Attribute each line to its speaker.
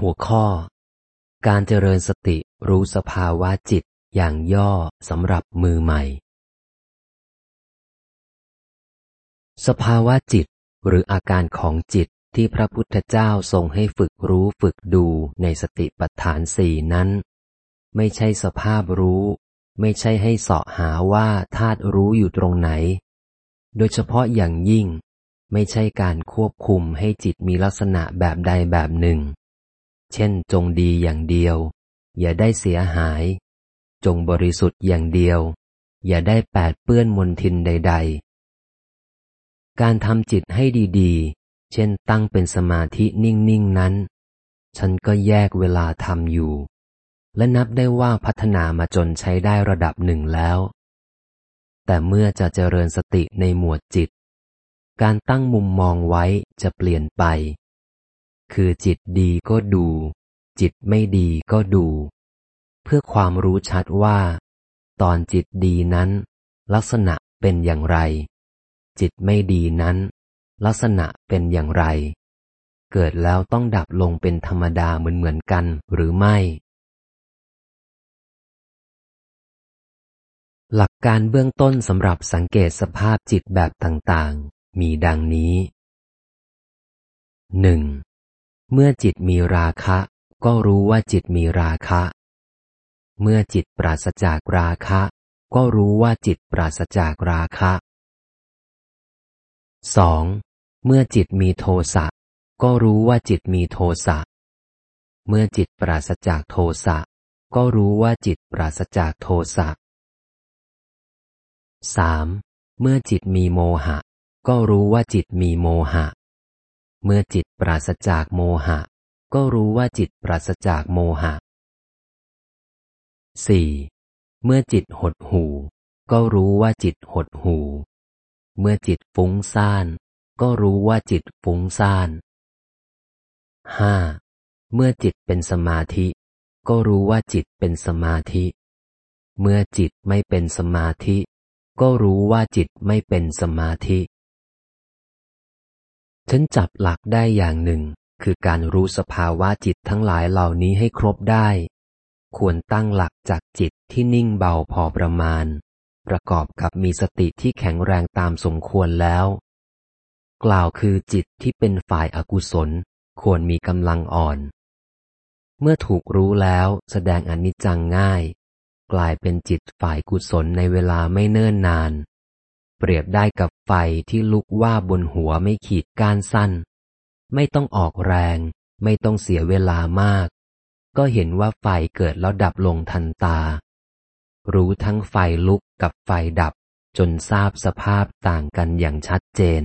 Speaker 1: หัวข้อ การเจริญสติรู้สภาวะจิตอย่างย่อสำหรับมือใหม่ สภาวะจิตหรืออาการของจิตที่พระพุทธเจ้าทรงให้ฝึกรู้ฝึกดูในสติปัฏฐานสี่นั้น ไม่ใช่สภาพรู้ ไม่ใช่ให้เสาะหาว่าธาตุรู้อยู่ตรงไหน โดยเฉพาะอย่างยิ่ง ไม่ใช่การควบคุมให้จิตมีลักษณะแบบใดแบบหนึ่ง เช่นจงดีอย่างเดียว อย่าได้เสียหาย จงบริสุทธิ์อย่างเดียว อย่าได้แปดเปื้อนมนทินใด ๆ การทำจิตให้ดีๆ เช่นตั้งเป็นสมาธินิ่งๆนั้น ฉันก็แยกเวลาทำอยู่ และนับได้ว่าพัฒนามาจนใช้ได้ระดับหนึ่งแล้ว แต่เมื่อจะเจริญสติในหมวดจิต การตั้งมุมมองไว้จะเปลี่ยนไป คือจิตดีก็ดู จิตไม่ดีก็ดู เพื่อความรู้ชัดว่า ตอนจิตดีนั้น ลักษณะเป็นอย่างไร จิตไม่ดีนั้น ลักษณะเป็นอย่างไร เกิดแล้วต้องดับลงเป็นธรรมดาเหมือนเหมือนกันหรือไม่หลักการเบื้องต้นสำหรับสังเกตสภาพจิตแบบต่าง ๆ มีดังนี้หนึ่ง เมื่อจิตมีราคะ ก็รู้ว่าจิตมีราคะ เมื่อจิตปราศจากราคะ ก็รู้ว่าจิตปราศจากราคะสองเมื่อจิตมีโทสะ ก็รู้ว่าจิตมีโทสะ เมื่อจิตปราศจากโทสะ ก็รู้ว่าจิตปราศจากโทสะสามเมื่อจิตมีโมหะ ก็รู้ว่าจิตมีโมหะ เมื่อจิตปราศจากโมหะ ก็รู้ว่าจิตปราศจากโมหะสี่เมื่อจิตหดหู ก็รู้ว่าจิตหดหู เมื่อจิตฟุ้งซ่าน ก็รู้ว่าจิตฟุ้งซ่านห้าเมื่อจิตเป็นสมาธิ ก็รู้ว่าจิตเป็นสมาธิ เมื่อจิตไม่เป็นสมาธิ ก็รู้ว่าจิตไม่เป็นสมาธิ ฉันจับหลักได้อย่างหนึ่ง คือการรู้สภาวะจิตทั้งหลายเหล่านี้ให้ครบได้ ควรตั้งหลักจากจิตที่นิ่งเบาพอประมาณ ประกอบกับมีสติที่แข็งแรงตามสมควรแล้ว กล่าวคือจิตที่เป็นฝ่ายอากุศล ควรมีกำลังอ่อน เมื่อถูกรู้แล้วแสดงอนิจจังง่าย กลายเป็นจิตฝ่ายกุศลในเวลาไม่เนิ่นนาน เปรียบได้กับไฟที่ลุกว่าบนหัวไม่ขีดก้านสั้น ไม่ต้องออกแรง ไม่ต้องเสียเวลามาก ก็เห็นว่าไฟเกิดแล้วดับลงทันตา รู้ทั้งไฟลุกกับไฟดับจนทราบสภาพต่างกันอย่างชัดเจน